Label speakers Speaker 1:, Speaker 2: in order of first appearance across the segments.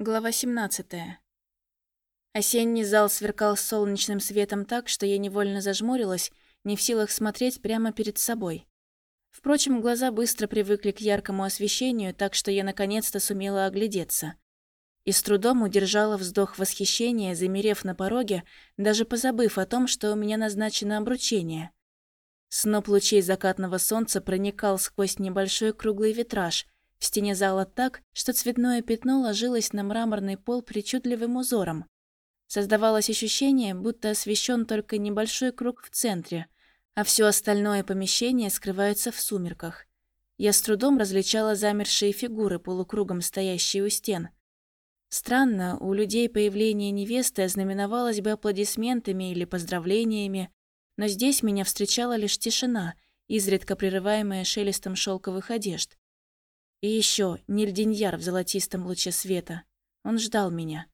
Speaker 1: Глава 17. Осенний зал сверкал солнечным светом так, что я невольно зажмурилась, не в силах смотреть прямо перед собой. Впрочем, глаза быстро привыкли к яркому освещению, так что я наконец-то сумела оглядеться. И с трудом удержала вздох восхищения, замерев на пороге, даже позабыв о том, что у меня назначено обручение. Сноп лучей закатного солнца проникал сквозь небольшой круглый витраж – в стене зала так, что цветное пятно ложилось на мраморный пол причудливым узором. Создавалось ощущение, будто освещен только небольшой круг в центре, а все остальное помещение скрывается в сумерках. Я с трудом различала замершие фигуры, полукругом стоящие у стен. Странно, у людей появление невесты ознаменовалось бы аплодисментами или поздравлениями, но здесь меня встречала лишь тишина, изредка прерываемая шелестом шелковых одежд. И еще Нильдиньяр в золотистом луче света. Он ждал меня.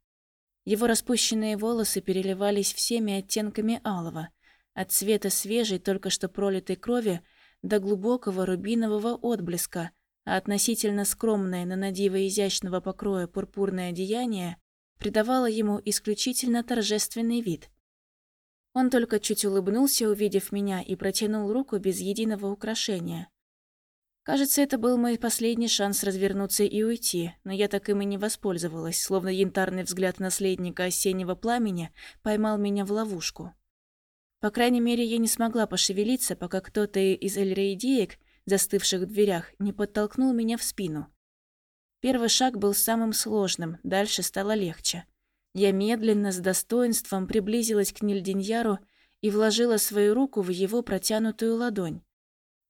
Speaker 1: Его распущенные волосы переливались всеми оттенками алого, от цвета свежей, только что пролитой крови до глубокого рубинового отблеска, а относительно скромное на надиво изящного покроя пурпурное одеяние придавало ему исключительно торжественный вид. Он только чуть улыбнулся, увидев меня, и протянул руку без единого украшения. Кажется, это был мой последний шанс развернуться и уйти, но я так им и не воспользовалась, словно янтарный взгляд наследника осеннего пламени поймал меня в ловушку. По крайней мере, я не смогла пошевелиться, пока кто-то из эльрейдеек, застывших в дверях, не подтолкнул меня в спину. Первый шаг был самым сложным, дальше стало легче. Я медленно, с достоинством приблизилась к Нильдиньяру и вложила свою руку в его протянутую ладонь.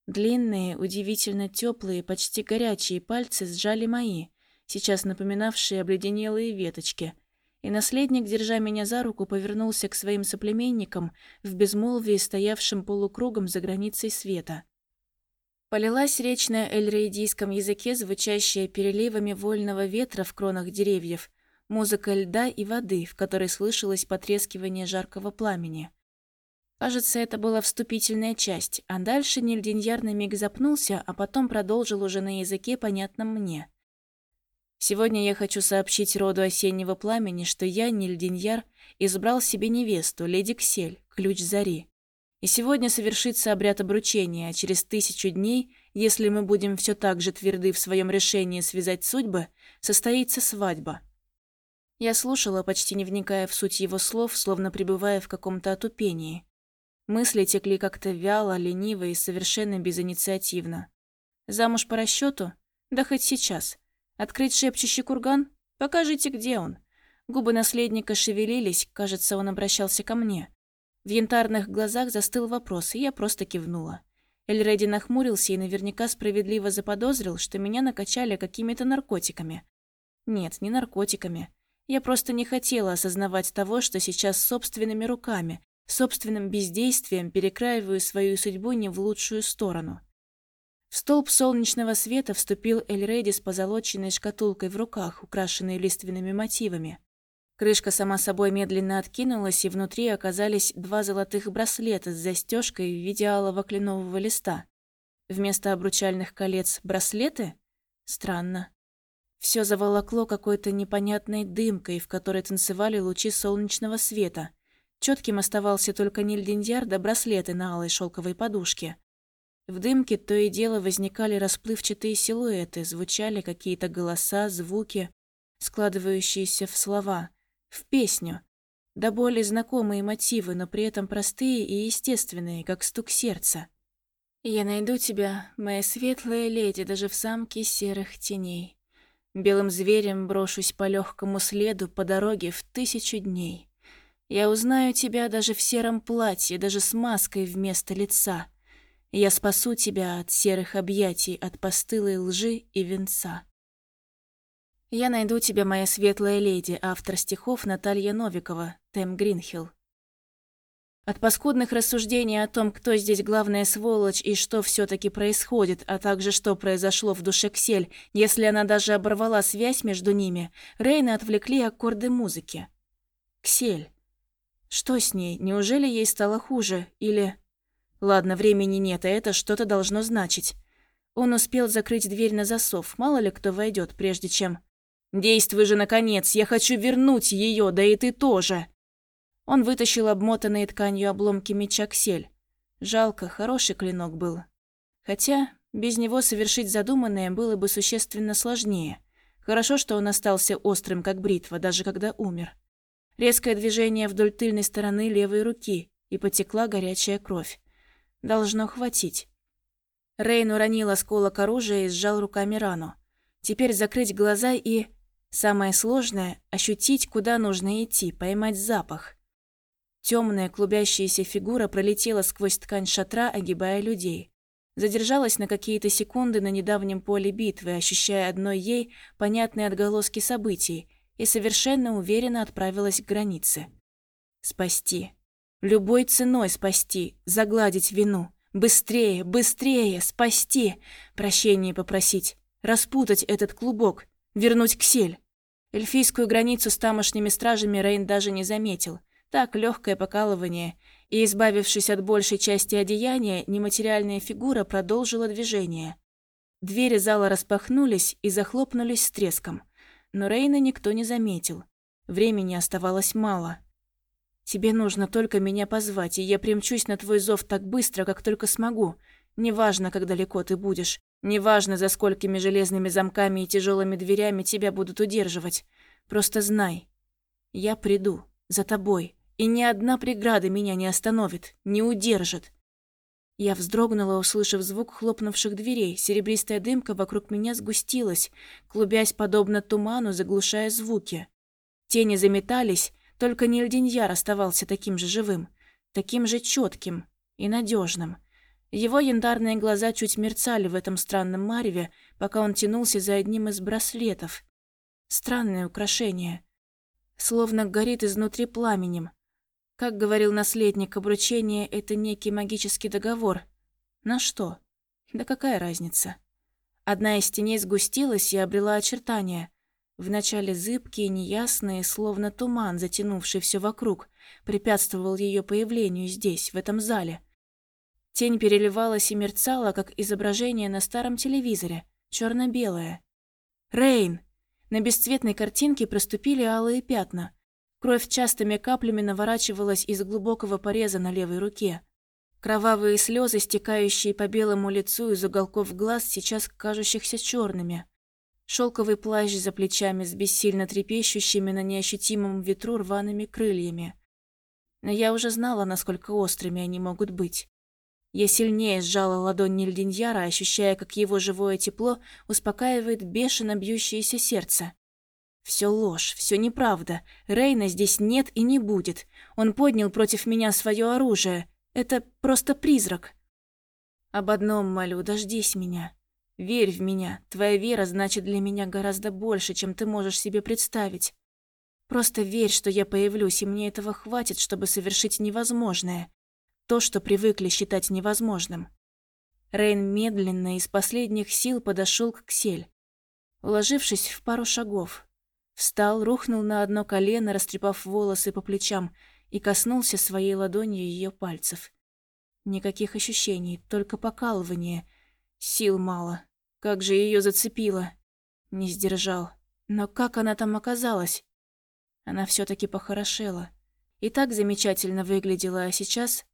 Speaker 1: Длинные, удивительно теплые, почти горячие пальцы сжали мои, сейчас напоминавшие обледенелые веточки. И наследник, держа меня за руку, повернулся к своим соплеменникам в безмолвии, стоявшим полукругом за границей света. Полилась речь на эльрейдийском языке, звучащая переливами вольного ветра в кронах деревьев, музыка льда и воды, в которой слышалось потрескивание жаркого пламени. Кажется, это была вступительная часть, а дальше Нильдиньяр на миг запнулся, а потом продолжил уже на языке, понятном мне. «Сегодня я хочу сообщить роду осеннего пламени, что я, Нильдиньяр, избрал себе невесту, леди Ксель, ключ зари. И сегодня совершится обряд обручения, а через тысячу дней, если мы будем все так же тверды в своем решении связать судьбы, состоится свадьба». Я слушала, почти не вникая в суть его слов, словно пребывая в каком-то отупении. Мысли текли как-то вяло, лениво и совершенно безинициативно. Замуж по расчету? Да хоть сейчас. Открыть шепчущий курган? Покажите, где он. Губы наследника шевелились, кажется, он обращался ко мне. В янтарных глазах застыл вопрос, и я просто кивнула. Эльреди нахмурился и наверняка справедливо заподозрил, что меня накачали какими-то наркотиками. Нет, не наркотиками. Я просто не хотела осознавать того, что сейчас собственными руками, Собственным бездействием перекраиваю свою судьбу не в лучшую сторону. В столб солнечного света вступил Эльреди с позолоченной шкатулкой в руках, украшенной лиственными мотивами. Крышка сама собой медленно откинулась, и внутри оказались два золотых браслета с застежкой в виде алого кленового листа. Вместо обручальных колец браслеты? Странно. Все заволокло какой-то непонятной дымкой, в которой танцевали лучи солнечного света – Четким оставался только нильдиндяр да браслеты на алой шелковой подушке. В дымке то и дело возникали расплывчатые силуэты, звучали какие-то голоса, звуки, складывающиеся в слова, в песню. Да более знакомые мотивы, но при этом простые и естественные, как стук сердца. «Я найду тебя, моя светлая леди, даже в самке серых теней. Белым зверем брошусь по легкому следу по дороге в тысячу дней». Я узнаю тебя даже в сером платье, даже с маской вместо лица. Я спасу тебя от серых объятий, от постылой лжи и венца. Я найду тебя, моя светлая леди, автор стихов Наталья Новикова, Тем Гринхилл. От паскудных рассуждений о том, кто здесь главная сволочь и что все таки происходит, а также что произошло в душе Ксель, если она даже оборвала связь между ними, Рейна отвлекли аккорды музыки. Ксель. Что с ней? Неужели ей стало хуже? Или... Ладно, времени нет, а это что-то должно значить. Он успел закрыть дверь на засов, мало ли кто войдет, прежде чем... Действуй же, наконец, я хочу вернуть ее, да и ты тоже!» Он вытащил обмотанные тканью обломки меча Ксель. Жалко, хороший клинок был. Хотя без него совершить задуманное было бы существенно сложнее. Хорошо, что он остался острым, как бритва, даже когда умер. Резкое движение вдоль тыльной стороны левой руки, и потекла горячая кровь. Должно хватить. Рейн уронил осколок оружия и сжал руками рану. Теперь закрыть глаза и... Самое сложное — ощутить, куда нужно идти, поймать запах. Темная клубящаяся фигура пролетела сквозь ткань шатра, огибая людей. Задержалась на какие-то секунды на недавнем поле битвы, ощущая одной ей понятные отголоски событий, и совершенно уверенно отправилась к границе. Спасти. Любой ценой спасти, загладить вину. Быстрее, быстрее, спасти. Прощение попросить. Распутать этот клубок. Вернуть Ксель. Эльфийскую границу с тамошними стражами Рейн даже не заметил. Так, легкое покалывание – и, избавившись от большей части одеяния, нематериальная фигура продолжила движение. Двери зала распахнулись и захлопнулись с треском, но Рейна никто не заметил. Времени оставалось мало. «Тебе нужно только меня позвать, и я примчусь на твой зов так быстро, как только смогу. Неважно, как далеко ты будешь. Неважно, за сколькими железными замками и тяжелыми дверями тебя будут удерживать. Просто знай. Я приду. За тобой. И ни одна преграда меня не остановит, не удержит. Я вздрогнула, услышав звук хлопнувших дверей. Серебристая дымка вокруг меня сгустилась, клубясь подобно туману, заглушая звуки. Тени заметались, только Нильдиньяр оставался таким же живым, таким же четким и надежным. Его янтарные глаза чуть мерцали в этом странном мареве, пока он тянулся за одним из браслетов. Странное украшение. Словно горит изнутри пламенем, как говорил наследник, обручение – это некий магический договор. На что? Да какая разница? Одна из теней сгустилась и обрела очертания. Вначале зыбкие, неясные, словно туман, затянувший все вокруг, препятствовал ее появлению здесь, в этом зале. Тень переливалась и мерцала, как изображение на старом телевизоре, черно белое «Рейн!» На бесцветной картинке проступили алые пятна – Кровь частыми каплями наворачивалась из глубокого пореза на левой руке. Кровавые слезы, стекающие по белому лицу из уголков глаз, сейчас кажущихся черными. Шелковый плащ за плечами с бессильно трепещущими на неощутимом ветру рваными крыльями. Но я уже знала, насколько острыми они могут быть. Я сильнее сжала ладонь Нильдиньяра, ощущая, как его живое тепло успокаивает бешено бьющееся сердце. Все ложь, все неправда. Рейна здесь нет и не будет. Он поднял против меня свое оружие. Это просто призрак. Об одном молю, дождись меня. Верь в меня. Твоя вера значит для меня гораздо больше, чем ты можешь себе представить. Просто верь, что я появлюсь, и мне этого хватит, чтобы совершить невозможное. То, что привыкли считать невозможным. Рейн медленно из последних сил подошел к Ксель. Уложившись в пару шагов, Встал, рухнул на одно колено, растрепав волосы по плечам, и коснулся своей ладонью ее пальцев. Никаких ощущений, только покалывание. Сил мало. Как же ее зацепило. Не сдержал. Но как она там оказалась? Она все таки похорошела. И так замечательно выглядела, а сейчас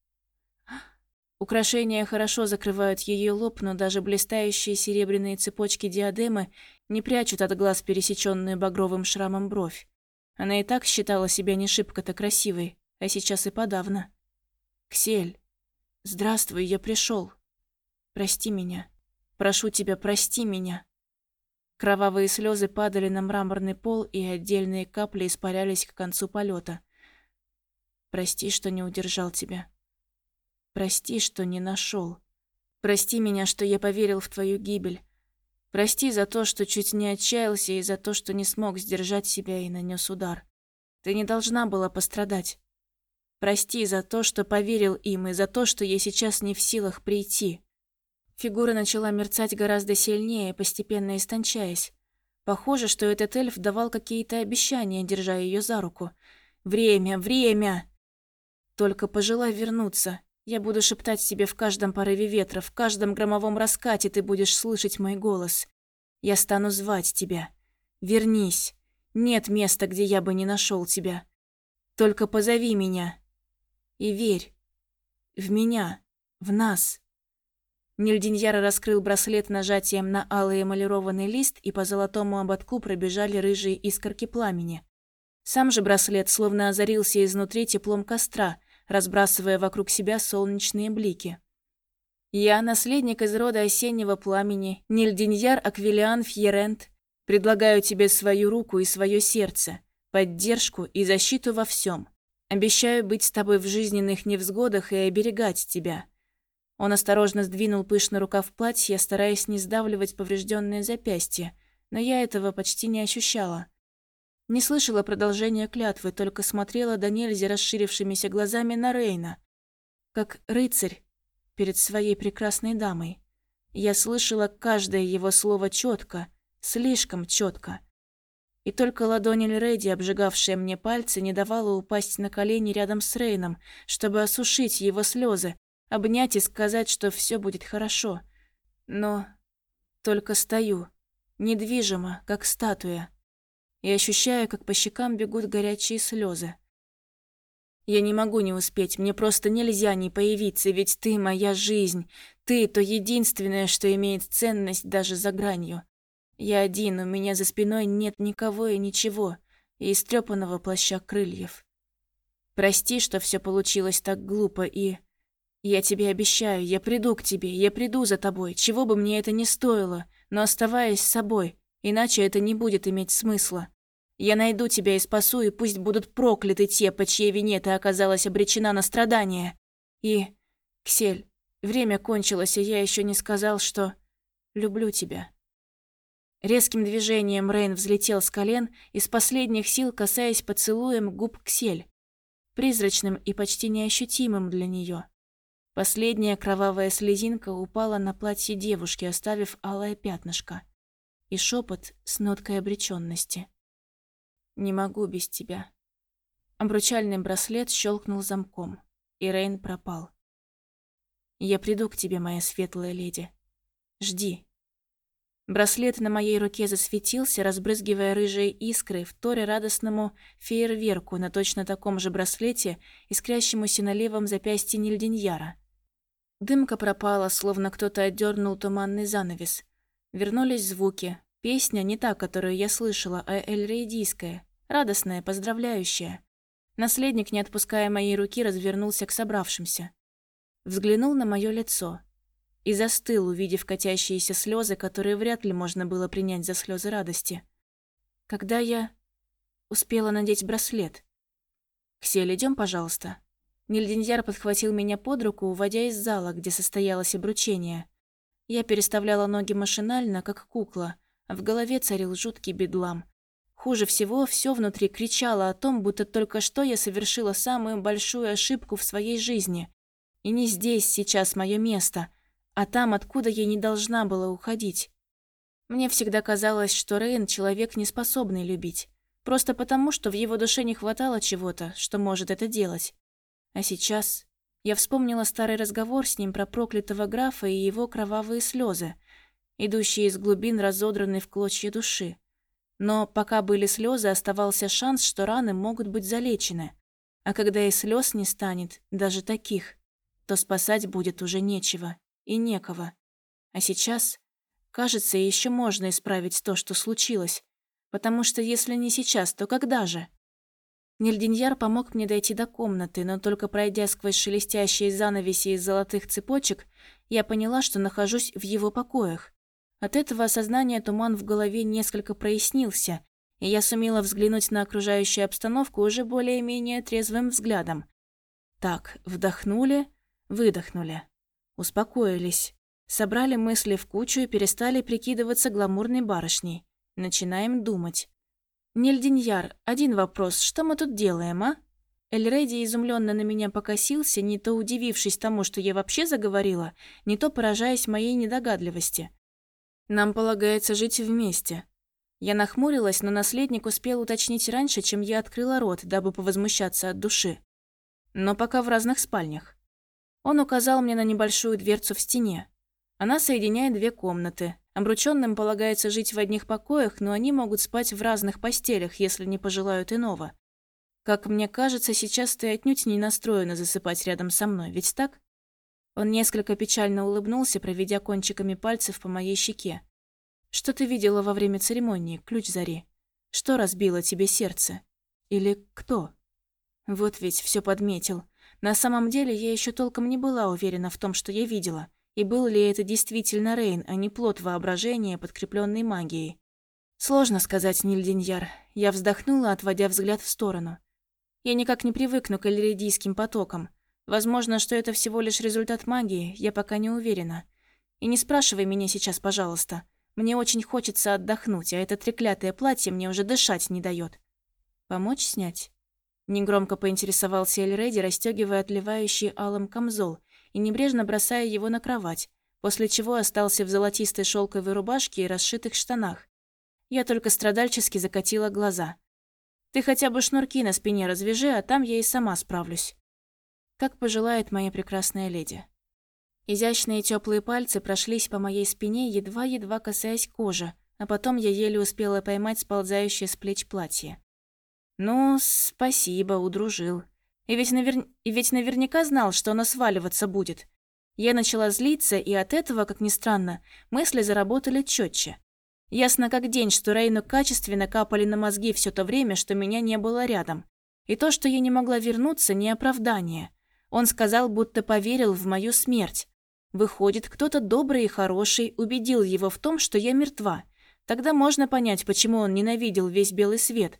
Speaker 1: Украшения хорошо закрывают ее лоб, но даже блистающие серебряные цепочки диадемы не прячут от глаз пересеченную багровым шрамом бровь. Она и так считала себя не шибко-то красивой, а сейчас и подавно. «Ксель, здравствуй, я пришел. Прости меня. Прошу тебя, прости меня». Кровавые слезы падали на мраморный пол, и отдельные капли испарялись к концу полета. «Прости, что не удержал тебя». Прости, что не нашел. Прости меня, что я поверил в твою гибель. Прости за то, что чуть не отчаялся и за то, что не смог сдержать себя и нанес удар. Ты не должна была пострадать. Прости за то, что поверил им, и за то, что я сейчас не в силах прийти. Фигура начала мерцать гораздо сильнее, постепенно истончаясь. Похоже, что этот эльф давал какие-то обещания, держа ее за руку. «Время, время!» «Только пожелай вернуться. Я буду шептать тебе в каждом порыве ветра, в каждом громовом раскате ты будешь слышать мой голос. Я стану звать тебя. Вернись. Нет места, где я бы не нашел тебя. Только позови меня. И верь. В меня. В нас. Нильдиньяр раскрыл браслет нажатием на алый эмалированный лист, и по золотому ободку пробежали рыжие искорки пламени. Сам же браслет словно озарился изнутри теплом костра, разбрасывая вокруг себя солнечные блики. «Я, наследник из рода осеннего пламени, Нильдиньяр Аквилиан Фьерент, предлагаю тебе свою руку и свое сердце, поддержку и защиту во всем. Обещаю быть с тобой в жизненных невзгодах и оберегать тебя». Он осторожно сдвинул пышный рукав платья, стараясь не сдавливать поврежденное запястье, но я этого почти не ощущала. Не слышала продолжения клятвы, только смотрела до нельзя расширившимися глазами на Рейна, как рыцарь перед своей прекрасной дамой. Я слышала каждое его слово четко, слишком четко. И только ладонь Эльреди, обжигавшая мне пальцы, не давала упасть на колени рядом с Рейном, чтобы осушить его слезы, обнять и сказать, что все будет хорошо. Но только стою, недвижимо, как статуя, и ощущаю, как по щекам бегут горячие слезы. Я не могу не успеть, мне просто нельзя не появиться, ведь ты моя жизнь. Ты то единственное, что имеет ценность даже за гранью. Я один, у меня за спиной нет никого и ничего, и истрепанного плаща крыльев. Прости, что все получилось так глупо и... Я тебе обещаю, я приду к тебе, я приду за тобой, чего бы мне это ни стоило, но оставаясь с собой, иначе это не будет иметь смысла. Я найду тебя и спасу, и пусть будут прокляты те, по чьей вине ты оказалась обречена на страдания. И, Ксель, время кончилось, и я еще не сказал, что люблю тебя. Резким движением Рейн взлетел с колен, из последних сил касаясь поцелуем губ Ксель, призрачным и почти неощутимым для нее. Последняя кровавая слезинка упала на платье девушки, оставив алое пятнышко. И шепот с ноткой обреченности. «Не могу без тебя». Обручальный браслет щелкнул замком, и Рейн пропал. «Я приду к тебе, моя светлая леди. Жди». Браслет на моей руке засветился, разбрызгивая рыжие искры, в торе радостному фейерверку на точно таком же браслете, искрящемуся на левом запястье Нильдиньяра. Дымка пропала, словно кто-то отдернул туманный занавес. Вернулись звуки. Песня не та, которую я слышала, а эльрейдийская, радостная, поздравляющая. Наследник, не отпуская моей руки, развернулся к собравшимся. Взглянул на мое лицо и застыл, увидев катящиеся слезы, которые вряд ли можно было принять за слезы радости. Когда я успела надеть браслет. «Ксель, идем, пожалуйста». Нильдиньяр подхватил меня под руку, уводя из зала, где состоялось обручение. Я переставляла ноги машинально, как кукла, а в голове царил жуткий бедлам. Хуже всего, все внутри кричало о том, будто только что я совершила самую большую ошибку в своей жизни. И не здесь сейчас мое место, а там, откуда я не должна была уходить. Мне всегда казалось, что Рейн – человек, не способный любить. Просто потому, что в его душе не хватало чего-то, что может это делать. А сейчас я вспомнила старый разговор с ним про проклятого графа и его кровавые слезы, идущие из глубин разодранной в клочья души. Но пока были слезы, оставался шанс, что раны могут быть залечены. А когда и слез не станет, даже таких, то спасать будет уже нечего и некого. А сейчас, кажется, еще можно исправить то, что случилось. Потому что если не сейчас, то когда же? Нильдиньяр помог мне дойти до комнаты, но только пройдя сквозь шелестящие занавеси из золотых цепочек, я поняла, что нахожусь в его покоях. От этого осознания туман в голове несколько прояснился, и я сумела взглянуть на окружающую обстановку уже более-менее трезвым взглядом. Так, вдохнули, выдохнули, успокоились, собрали мысли в кучу и перестали прикидываться гламурной барышней. Начинаем думать. «Нельдиньяр, один вопрос. Что мы тут делаем, а?» Эльреди изумленно на меня покосился, не то удивившись тому, что я вообще заговорила, не то поражаясь моей недогадливости. «Нам полагается жить вместе». Я нахмурилась, но наследник успел уточнить раньше, чем я открыла рот, дабы повозмущаться от души. Но пока в разных спальнях. Он указал мне на небольшую дверцу в стене. Она соединяет две комнаты, Обрученным полагается жить в одних покоях, но они могут спать в разных постелях, если не пожелают иного. Как мне кажется, сейчас ты отнюдь не настроена засыпать рядом со мной, ведь так? Он несколько печально улыбнулся, проведя кончиками пальцев по моей щеке. Что ты видела во время церемонии, ключ зари? Что разбило тебе сердце? Или кто? Вот ведь все подметил. На самом деле я еще толком не была уверена в том, что я видела. И был ли это действительно Рейн, а не плод воображения, подкрепленный магией? Сложно сказать, Нильдиньяр. Я вздохнула, отводя взгляд в сторону. Я никак не привыкну к эльридийским потокам. Возможно, что это всего лишь результат магии, я пока не уверена. И не спрашивай меня сейчас, пожалуйста. Мне очень хочется отдохнуть, а это треклятое платье мне уже дышать не дает. Помочь снять? Негромко поинтересовался Эльреди, расстегивая отливающий алым камзол и небрежно бросая его на кровать, после чего остался в золотистой шелковой рубашке и расшитых штанах. Я только страдальчески закатила глаза. Ты хотя бы шнурки на спине развяжи, а там я и сама справлюсь. Как пожелает моя прекрасная леди. Изящные теплые пальцы прошлись по моей спине, едва-едва касаясь кожи, а потом я еле успела поймать сползающее с плеч платье. «Ну, спасибо, удружил. И ведь, навер... и ведь наверняка знал, что оно сваливаться будет. Я начала злиться, и от этого, как ни странно, мысли заработали четче. Ясно как день, что Рейну качественно капали на мозги все то время, что меня не было рядом. И то, что я не могла вернуться, не оправдание. Он сказал, будто поверил в мою смерть. Выходит, кто-то добрый и хороший убедил его в том, что я мертва. Тогда можно понять, почему он ненавидел весь белый свет.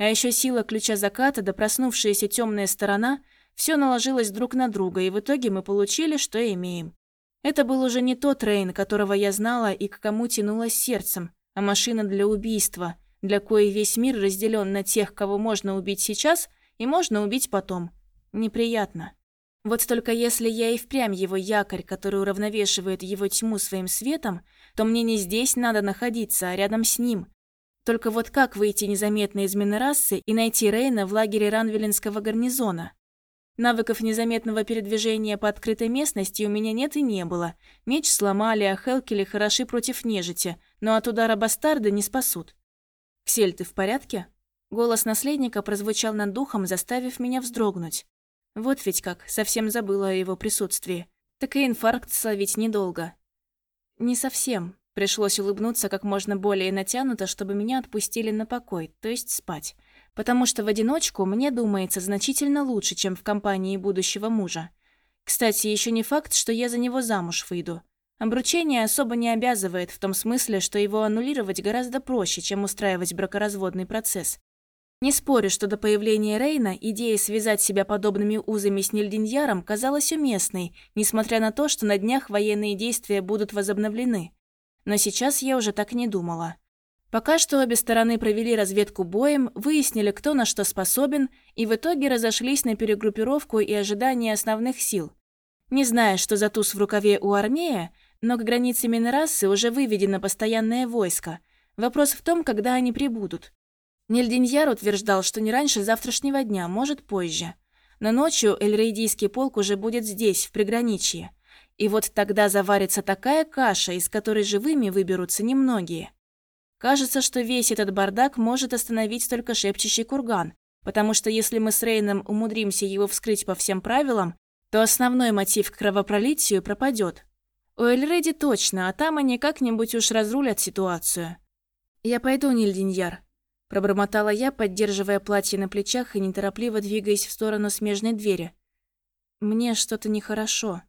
Speaker 1: А еще сила ключа заката да проснувшаяся темная сторона – все наложилось друг на друга, и в итоге мы получили, что имеем. Это был уже не тот Рейн, которого я знала и к кому тянулась сердцем, а машина для убийства, для коей весь мир разделен на тех, кого можно убить сейчас и можно убить потом. Неприятно. Вот только если я и впрямь его якорь, который уравновешивает его тьму своим светом, то мне не здесь надо находиться, а рядом с ним. Только вот как выйти незаметно из Минерасы и найти Рейна в лагере Ранвелинского гарнизона? Навыков незаметного передвижения по открытой местности у меня нет и не было. Меч сломали, а Хелкели хороши против нежити, но от удара бастарда не спасут. «Ксель, ты в порядке?» Голос наследника прозвучал над духом, заставив меня вздрогнуть. Вот ведь как, совсем забыла о его присутствии. Так и инфаркт словить недолго. Не совсем. Пришлось улыбнуться как можно более натянуто, чтобы меня отпустили на покой, то есть спать потому что в одиночку мне думается значительно лучше, чем в компании будущего мужа. Кстати, еще не факт, что я за него замуж выйду. Обручение особо не обязывает в том смысле, что его аннулировать гораздо проще, чем устраивать бракоразводный процесс. Не спорю, что до появления Рейна идея связать себя подобными узами с Нильдиньяром казалась уместной, несмотря на то, что на днях военные действия будут возобновлены. Но сейчас я уже так не думала. Пока что обе стороны провели разведку боем, выяснили, кто на что способен, и в итоге разошлись на перегруппировку и ожидание основных сил. Не зная, что за туз в рукаве у армии, но к границе Минерасы уже выведено постоянное войско. Вопрос в том, когда они прибудут. Нельдиньяр утверждал, что не раньше завтрашнего дня, может позже. Но ночью Эльрейдийский полк уже будет здесь, в приграничье. И вот тогда заварится такая каша, из которой живыми выберутся немногие. Кажется, что весь этот бардак может остановить только шепчущий курган, потому что если мы с Рейном умудримся его вскрыть по всем правилам, то основной мотив к кровопролитию пропадет. У Эльреди точно, а там они как-нибудь уж разрулят ситуацию. «Я пойду, Нильдиньяр», – пробормотала я, поддерживая платье на плечах и неторопливо двигаясь в сторону смежной двери. «Мне что-то нехорошо».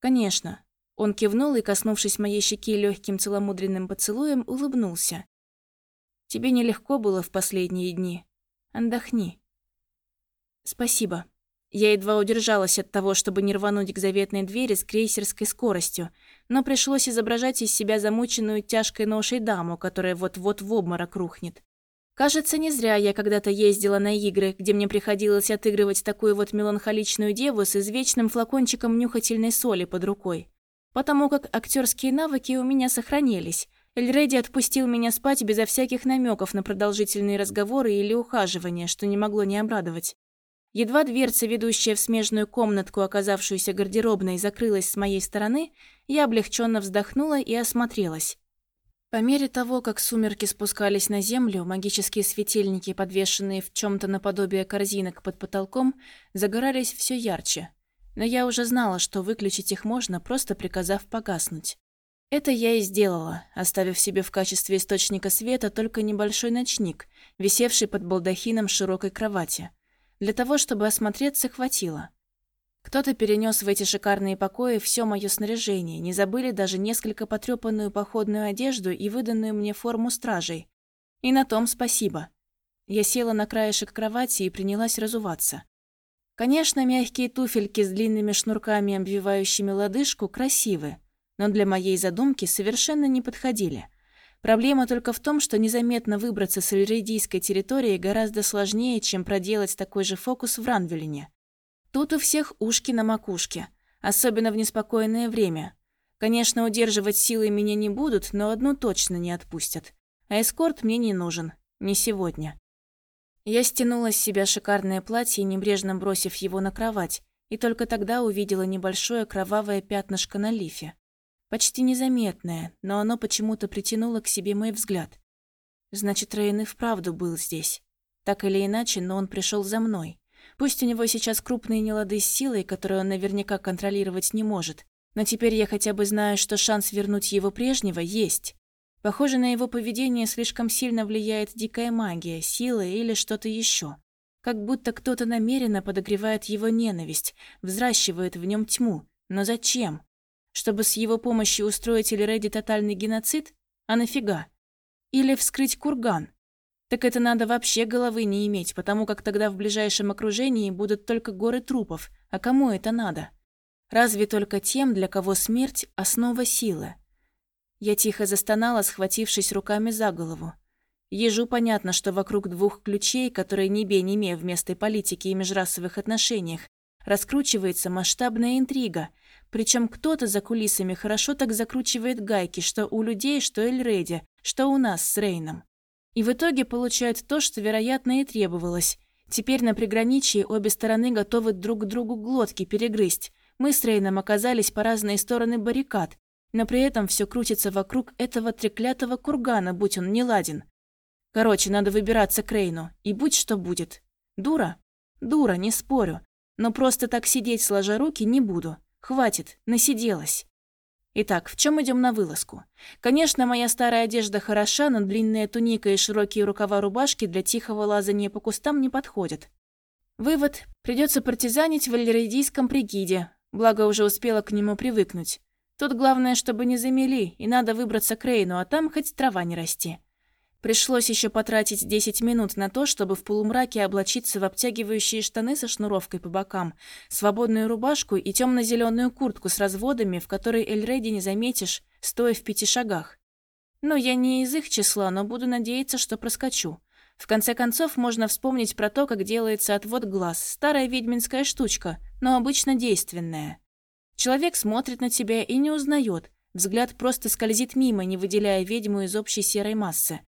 Speaker 1: «Конечно», он кивнул и, коснувшись моей щеки легким целомудренным поцелуем, улыбнулся. «Тебе нелегко было в последние дни. Отдохни». «Спасибо». Я едва удержалась от того, чтобы не рвануть к заветной двери с крейсерской скоростью, но пришлось изображать из себя замученную тяжкой ношей даму, которая вот-вот в обморок рухнет. Кажется, не зря я когда-то ездила на игры, где мне приходилось отыгрывать такую вот меланхоличную деву с извечным флакончиком нюхательной соли под рукой потому как актерские навыки у меня сохранились. Эльреди отпустил меня спать безо всяких намеков на продолжительные разговоры или ухаживания, что не могло не обрадовать. Едва дверца, ведущая в смежную комнатку, оказавшуюся гардеробной, закрылась с моей стороны, я облегченно вздохнула и осмотрелась. По мере того, как сумерки спускались на землю, магические светильники, подвешенные в чем то наподобие корзинок под потолком, загорались все ярче. Но я уже знала, что выключить их можно, просто приказав погаснуть. Это я и сделала, оставив себе в качестве источника света только небольшой ночник, висевший под балдахином широкой кровати. Для того, чтобы осмотреться, хватило. Кто-то перенес в эти шикарные покои все мое снаряжение, не забыли даже несколько потрепанную походную одежду и выданную мне форму стражей. И на том спасибо. Я села на краешек кровати и принялась разуваться. Конечно, мягкие туфельки с длинными шнурками, обвивающими лодыжку, красивы, но для моей задумки совершенно не подходили. Проблема только в том, что незаметно выбраться с эльрейдийской территории гораздо сложнее, чем проделать такой же фокус в Ранвелине. Тут у всех ушки на макушке, особенно в неспокойное время. Конечно, удерживать силой меня не будут, но одну точно не отпустят. А эскорт мне не нужен. Не сегодня. Я стянула с себя шикарное платье, небрежно бросив его на кровать, и только тогда увидела небольшое кровавое пятнышко на лифе. Почти незаметное, но оно почему-то притянуло к себе мой взгляд. Значит, Рейн и вправду был здесь. Так или иначе, но он пришел за мной. Пусть у него сейчас крупные нелады с силой, которую он наверняка контролировать не может, но теперь я хотя бы знаю, что шанс вернуть его прежнего есть. Похоже, на его поведение слишком сильно влияет дикая магия, сила или что-то еще. Как будто кто-то намеренно подогревает его ненависть, взращивает в нем тьму. Но зачем? Чтобы с его помощью устроить Эльреди тотальный геноцид? А нафига? Или вскрыть курган? Так это надо вообще головы не иметь, потому как тогда в ближайшем окружении будут только горы трупов. А кому это надо? Разве только тем, для кого смерть – основа силы. Я тихо застонала, схватившись руками за голову. Ежу понятно, что вокруг двух ключей, которые не бей, не ме в местной политике и межрасовых отношениях, раскручивается масштабная интрига. Причем кто-то за кулисами хорошо так закручивает гайки, что у людей, что Эльреди, что у нас с Рейном. И в итоге получают то, что, вероятно, и требовалось. Теперь на приграничии обе стороны готовы друг другу глотки перегрызть. Мы с Рейном оказались по разные стороны баррикад, но при этом все крутится вокруг этого треклятого кургана, будь он не ладен. Короче, надо выбираться к Рейну, и будь что будет. Дура? Дура, не спорю. Но просто так сидеть сложа руки не буду. Хватит, насиделась. Итак, в чем идем на вылазку? Конечно, моя старая одежда хороша, но длинная туника и широкие рукава рубашки для тихого лазания по кустам не подходят. Вывод. Придется партизанить в альрейдийском пригиде, благо уже успела к нему привыкнуть. Тут главное, чтобы не замели, и надо выбраться к Рейну, а там хоть трава не расти. Пришлось еще потратить 10 минут на то, чтобы в полумраке облачиться в обтягивающие штаны со шнуровкой по бокам, свободную рубашку и темно-зеленую куртку с разводами, в которой Эльреди не заметишь, стоя в пяти шагах. Ну, я не из их числа, но буду надеяться, что проскочу. В конце концов, можно вспомнить про то, как делается отвод глаз. Старая ведьминская штучка, но обычно действенная. Человек смотрит на тебя и не узнает. Взгляд просто скользит мимо, не выделяя ведьму из общей серой массы.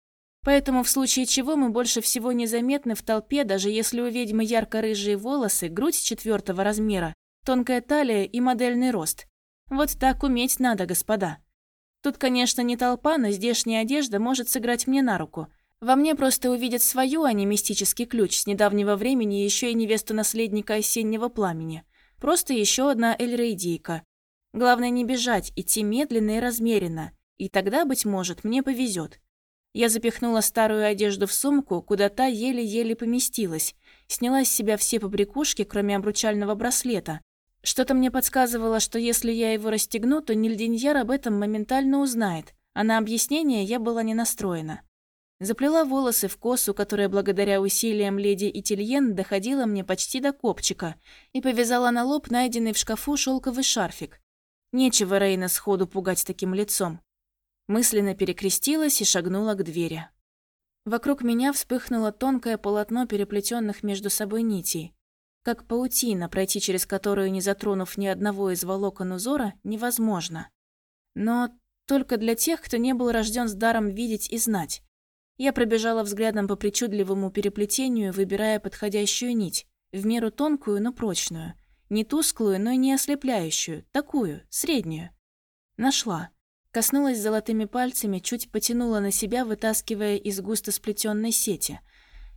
Speaker 1: Поэтому в случае чего мы больше всего незаметны в толпе, даже если у ведьмы ярко-рыжие волосы, грудь четвертого размера, тонкая талия и модельный рост. Вот так уметь надо, господа. Тут, конечно, не толпа, но здешняя одежда может сыграть мне на руку. Во мне просто увидят свою, а не мистический ключ, с недавнего времени еще и невесту наследника осеннего пламени. Просто еще одна эльрейдийка. Главное не бежать, идти медленно и размеренно. И тогда, быть может, мне повезет. Я запихнула старую одежду в сумку, куда та еле-еле поместилась, сняла с себя все побрякушки, кроме обручального браслета. Что-то мне подсказывало, что если я его расстегну, то Нильдиньяр об этом моментально узнает, а на объяснение я была не настроена. Заплела волосы в косу, которая благодаря усилиям леди Итильен доходила мне почти до копчика, и повязала на лоб найденный в шкафу шелковый шарфик. Нечего Рейна сходу пугать таким лицом. Мысленно перекрестилась и шагнула к двери. Вокруг меня вспыхнуло тонкое полотно переплетенных между собой нитей. Как паутина, пройти через которую, не затронув ни одного из волокон узора, невозможно. Но только для тех, кто не был рожден с даром видеть и знать. Я пробежала взглядом по причудливому переплетению, выбирая подходящую нить. В меру тонкую, но прочную. Не тусклую, но и не ослепляющую. Такую, среднюю. Нашла. Коснулась золотыми пальцами, чуть потянула на себя, вытаскивая из густо сплетенной сети.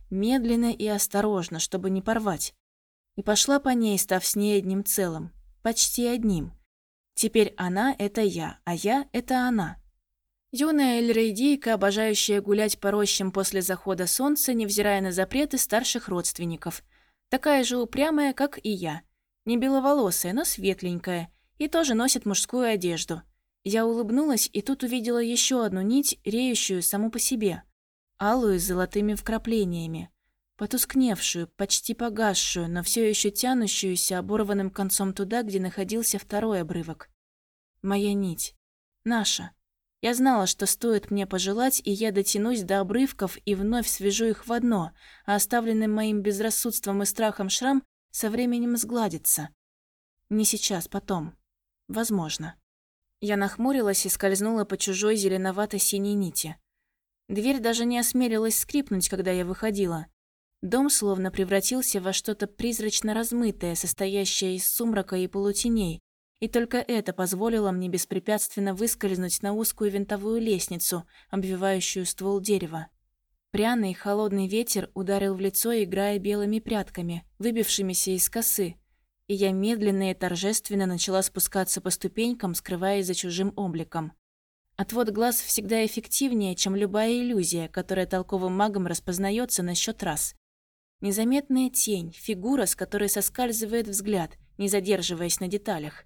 Speaker 1: Медленно и осторожно, чтобы не порвать. И пошла по ней, став с ней одним целым. Почти одним. Теперь она — это я, а я — это она. Юная эльрейдийка, обожающая гулять по рощам после захода солнца, невзирая на запреты старших родственников. Такая же упрямая, как и я. Не беловолосая, но светленькая. И тоже носит мужскую одежду. Я улыбнулась и тут увидела еще одну нить, реющую саму по себе. Алую с золотыми вкраплениями. Потускневшую, почти погасшую, но все еще тянущуюся оборванным концом туда, где находился второй обрывок. Моя нить. Наша. Я знала, что стоит мне пожелать, и я дотянусь до обрывков и вновь свяжу их в одно, а оставленный моим безрассудством и страхом шрам со временем сгладится. Не сейчас, потом. Возможно. Я нахмурилась и скользнула по чужой зеленовато-синей нити. Дверь даже не осмелилась скрипнуть, когда я выходила. Дом словно превратился во что-то призрачно размытое, состоящее из сумрака и полутеней, и только это позволило мне беспрепятственно выскользнуть на узкую винтовую лестницу, обвивающую ствол дерева. Пряный холодный ветер ударил в лицо, играя белыми прядками, выбившимися из косы, и я медленно и торжественно начала спускаться по ступенькам, скрываясь за чужим обликом. Отвод глаз всегда эффективнее, чем любая иллюзия, которая толковым магом распознается на счет раз. Незаметная тень, фигура, с которой соскальзывает взгляд, не задерживаясь на деталях.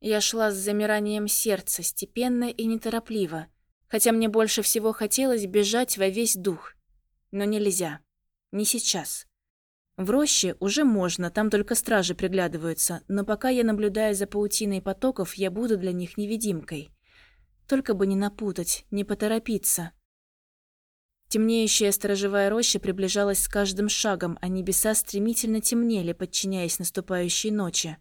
Speaker 1: Я шла с замиранием сердца, степенно и неторопливо, хотя мне больше всего хотелось бежать во весь дух. Но нельзя. Не сейчас. В роще уже можно, там только стражи приглядываются, но пока я наблюдаю за паутиной потоков, я буду для них невидимкой. Только бы не напутать, не поторопиться. Темнеющая сторожевая роща приближалась с каждым шагом, а небеса стремительно темнели, подчиняясь наступающей ночи.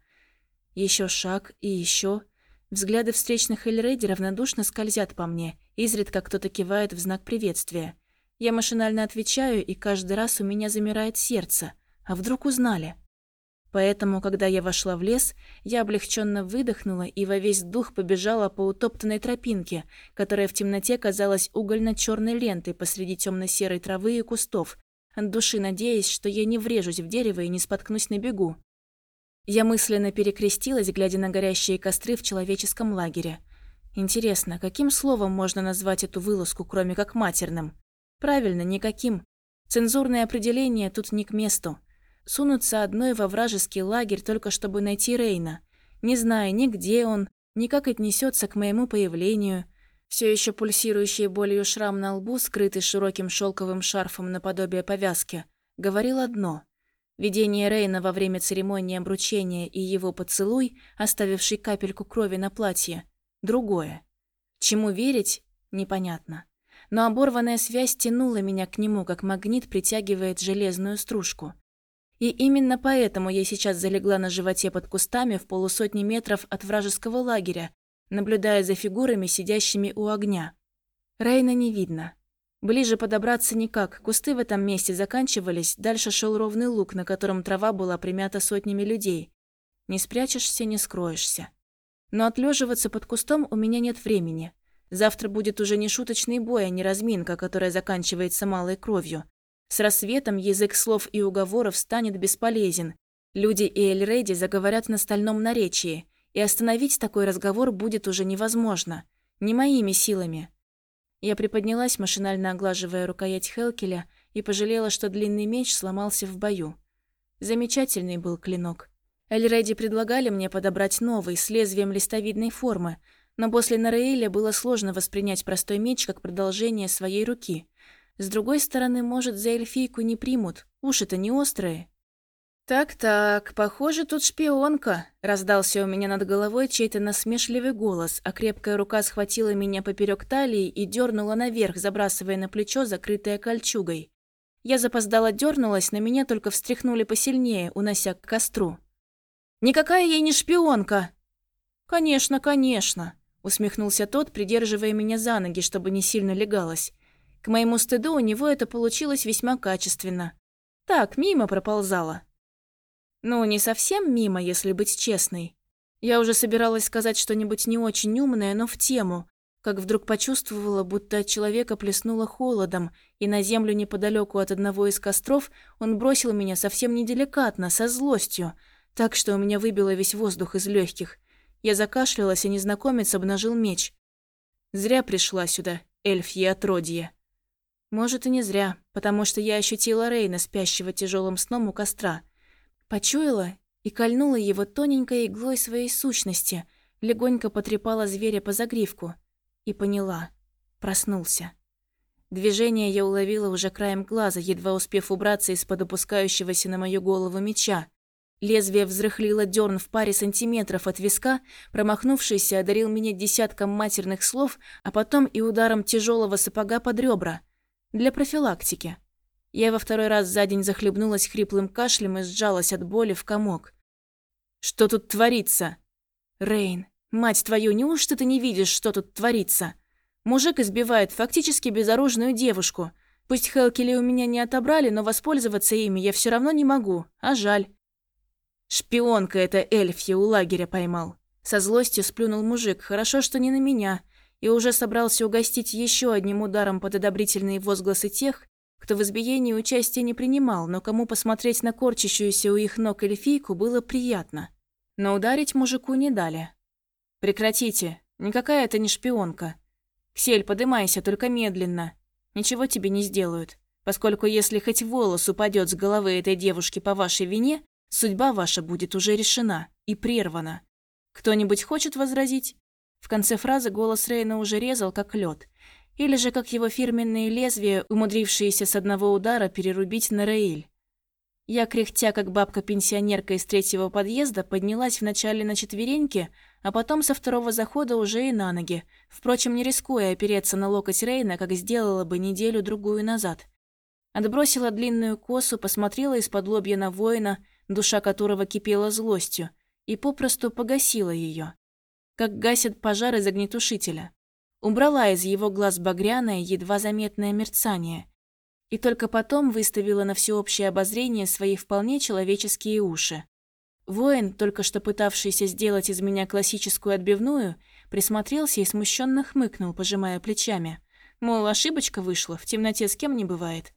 Speaker 1: Еще шаг и еще. Взгляды встречных Эльрейди равнодушно скользят по мне, изредка кто-то кивает в знак приветствия. Я машинально отвечаю, и каждый раз у меня замирает сердце. А вдруг узнали? Поэтому, когда я вошла в лес, я облегченно выдохнула и во весь дух побежала по утоптанной тропинке, которая в темноте казалась угольно-черной лентой посреди темно-серой травы и кустов, от души надеясь, что я не врежусь в дерево и не споткнусь на бегу. Я мысленно перекрестилась, глядя на горящие костры в человеческом лагере. Интересно, каким словом можно назвать эту вылазку, кроме как матерным? Правильно, никаким. Цензурное определение тут не к месту. Сунуться одной во вражеский лагерь только чтобы найти Рейна. Не зная ни где он, ни как отнесется к моему появлению. Все еще пульсирующий болью шрам на лбу, скрытый широким шелковым шарфом наподобие повязки, говорил одно — Видение Рейна во время церемонии обручения и его поцелуй, оставивший капельку крови на платье, другое. Чему верить, непонятно. Но оборванная связь тянула меня к нему, как магнит притягивает железную стружку. И именно поэтому я сейчас залегла на животе под кустами в полусотни метров от вражеского лагеря, наблюдая за фигурами, сидящими у огня. Рейна не видно. Ближе подобраться никак, кусты в этом месте заканчивались, дальше шел ровный луг, на котором трава была примята сотнями людей. Не спрячешься, не скроешься. Но отлеживаться под кустом у меня нет времени. Завтра будет уже не шуточный бой, а не разминка, которая заканчивается малой кровью. С рассветом язык слов и уговоров станет бесполезен. Люди и Эльрейди заговорят на стальном наречии, и остановить такой разговор будет уже невозможно. Не моими силами. Я приподнялась, машинально оглаживая рукоять Хелкеля, и пожалела, что длинный меч сломался в бою. Замечательный был клинок. Эльреди предлагали мне подобрать новый, с лезвием листовидной формы, но после Нараэля было сложно воспринять простой меч как продолжение своей руки. С другой стороны, может, за эльфийку не примут, уши-то не острые. «Так-так, похоже, тут шпионка», — раздался у меня над головой чей-то насмешливый голос, а крепкая рука схватила меня поперек талии и дернула наверх, забрасывая на плечо, закрытое кольчугой. Я запоздала дернулась, на меня только встряхнули посильнее, унося к костру. «Никакая я не шпионка!» «Конечно, конечно», — усмехнулся тот, придерживая меня за ноги, чтобы не сильно легалась. К моему стыду у него это получилось весьма качественно. Так, мимо проползала. Ну, не совсем мимо, если быть честной. Я уже собиралась сказать что-нибудь не очень умное, но в тему, как вдруг почувствовала, будто от человека плеснуло холодом, и на землю неподалеку от одного из костров он бросил меня совсем неделикатно, со злостью, так что у меня выбило весь воздух из легких. Я закашлялась, и незнакомец обнажил меч. Зря пришла сюда, эльфье отродье. Может, и не зря, потому что я ощутила Рейна, спящего тяжелым сном у костра. Почуяла и кольнула его тоненькой иглой своей сущности, легонько потрепала зверя по загривку и поняла. Проснулся. Движение я уловила уже краем глаза, едва успев убраться из-под опускающегося на мою голову меча. Лезвие взрыхлило дерн в паре сантиметров от виска, промахнувшийся одарил меня десятком матерных слов, а потом и ударом тяжелого сапога под ребра. Для профилактики. Я во второй раз за день захлебнулась хриплым кашлем и сжалась от боли в комок. «Что тут творится?» «Рейн, мать твою, неужто ты не видишь, что тут творится?» Мужик избивает фактически безоружную девушку. Пусть Хелкели у меня не отобрали, но воспользоваться ими я все равно не могу, а жаль. Шпионка это эльфья у лагеря поймал. Со злостью сплюнул мужик, хорошо, что не на меня, и уже собрался угостить еще одним ударом под одобрительные возгласы тех, кто в избиении участия не принимал, но кому посмотреть на корчащуюся у их ног эльфийку было приятно. Но ударить мужику не дали. «Прекратите, никакая это не шпионка. Ксель, подымайся, только медленно. Ничего тебе не сделают, поскольку если хоть волос упадет с головы этой девушки по вашей вине, судьба ваша будет уже решена и прервана. Кто-нибудь хочет возразить?» В конце фразы голос Рейна уже резал, как лед, или же как его фирменные лезвия, умудрившиеся с одного удара перерубить на Раиль. Я, кряхтя, как бабка-пенсионерка из третьего подъезда, поднялась вначале на четвереньки, а потом со второго захода уже и на ноги, впрочем, не рискуя опереться на локоть Рейна, как сделала бы неделю-другую назад. Отбросила длинную косу, посмотрела из-под лобья на воина, душа которого кипела злостью, и попросту погасила ее, как гасят пожар из огнетушителя. Убрала из его глаз багряное, едва заметное мерцание. И только потом выставила на всеобщее обозрение свои вполне человеческие уши. Воин, только что пытавшийся сделать из меня классическую отбивную, присмотрелся и смущенно хмыкнул, пожимая плечами. Мол, ошибочка вышла, в темноте с кем не бывает.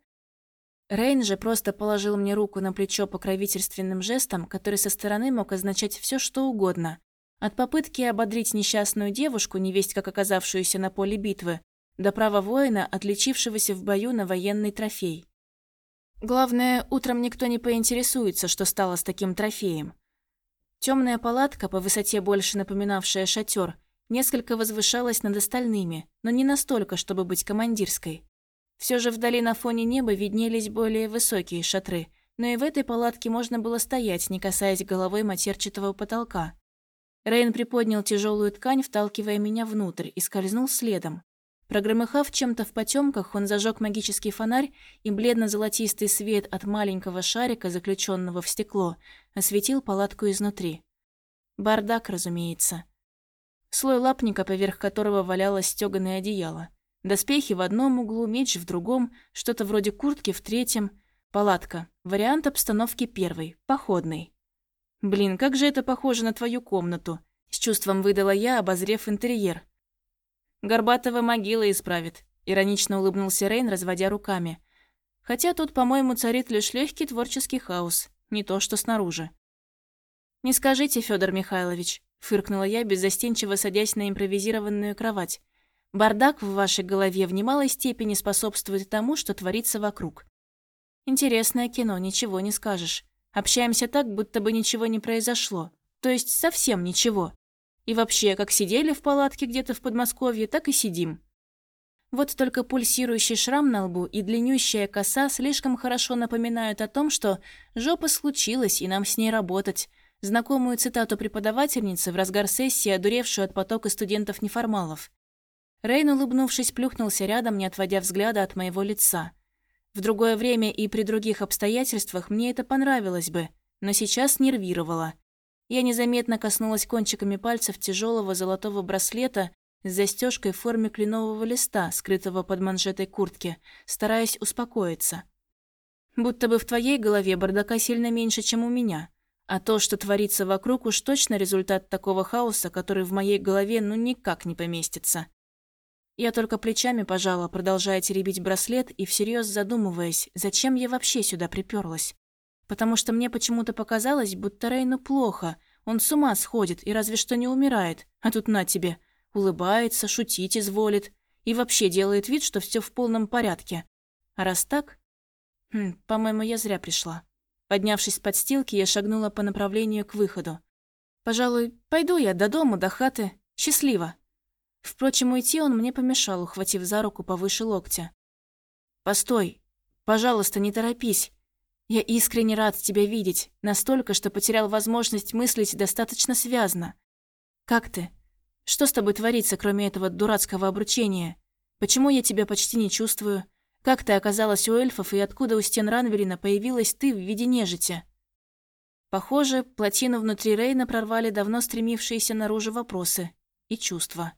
Speaker 1: Рейн же просто положил мне руку на плечо покровительственным жестом, который со стороны мог означать все, что угодно, от попытки ободрить несчастную девушку, невесть как оказавшуюся на поле битвы, до права воина, отличившегося в бою на военный трофей. Главное, утром никто не поинтересуется, что стало с таким трофеем. Темная палатка, по высоте больше напоминавшая шатер, несколько возвышалась над остальными, но не настолько, чтобы быть командирской. Все же вдали на фоне неба виднелись более высокие шатры, но и в этой палатке можно было стоять, не касаясь головой матерчатого потолка. Рейн приподнял тяжелую ткань, вталкивая меня внутрь, и скользнул следом. Прогромыхав чем-то в потемках, он зажег магический фонарь, и бледно-золотистый свет от маленького шарика, заключенного в стекло, осветил палатку изнутри. Бардак, разумеется. Слой лапника, поверх которого валялось стёганое одеяло. Доспехи в одном углу, меч в другом, что-то вроде куртки в третьем. Палатка. Вариант обстановки первый, походный. «Блин, как же это похоже на твою комнату!» С чувством выдала я, обозрев интерьер. «Горбатова могила исправит», — иронично улыбнулся Рейн, разводя руками. «Хотя тут, по-моему, царит лишь легкий творческий хаос, не то что снаружи». «Не скажите, Федор Михайлович», — фыркнула я, беззастенчиво садясь на импровизированную кровать. «Бардак в вашей голове в немалой степени способствует тому, что творится вокруг. Интересное кино, ничего не скажешь. Общаемся так, будто бы ничего не произошло. То есть совсем ничего. И вообще, как сидели в палатке где-то в Подмосковье, так и сидим. Вот только пульсирующий шрам на лбу и длиннющая коса слишком хорошо напоминают о том, что жопа случилась, и нам с ней работать. Знакомую цитату преподавательницы в разгар сессии, одуревшую от потока студентов-неформалов. Рейн, улыбнувшись, плюхнулся рядом, не отводя взгляда от моего лица. В другое время и при других обстоятельствах мне это понравилось бы, но сейчас нервировало. Я незаметно коснулась кончиками пальцев тяжелого золотого браслета с застежкой в форме кленового листа, скрытого под манжетой куртки, стараясь успокоиться. Будто бы в твоей голове бардака сильно меньше, чем у меня. А то, что творится вокруг, уж точно результат такого хаоса, который в моей голове ну никак не поместится. Я только плечами пожала, продолжая теребить браслет и всерьез задумываясь, зачем я вообще сюда приперлась. Потому что мне почему-то показалось, будто Рейну плохо, он с ума сходит и разве что не умирает, а тут на тебе. Улыбается, шутить изволит и вообще делает вид, что все в полном порядке. А раз так... Хм, по-моему, я зря пришла. Поднявшись с подстилки, я шагнула по направлению к выходу. «Пожалуй, пойду я до дома, до хаты. Счастливо!» Впрочем, уйти он мне помешал, ухватив за руку повыше локтя. «Постой! Пожалуйста, не торопись. Я искренне рад тебя видеть, настолько, что потерял возможность мыслить достаточно связно. Как ты? Что с тобой творится, кроме этого дурацкого обручения? Почему я тебя почти не чувствую? Как ты оказалась у эльфов и откуда у стен Ранвелина появилась ты в виде нежити? Похоже, плотину внутри Рейна прорвали давно стремившиеся наружу вопросы и чувства.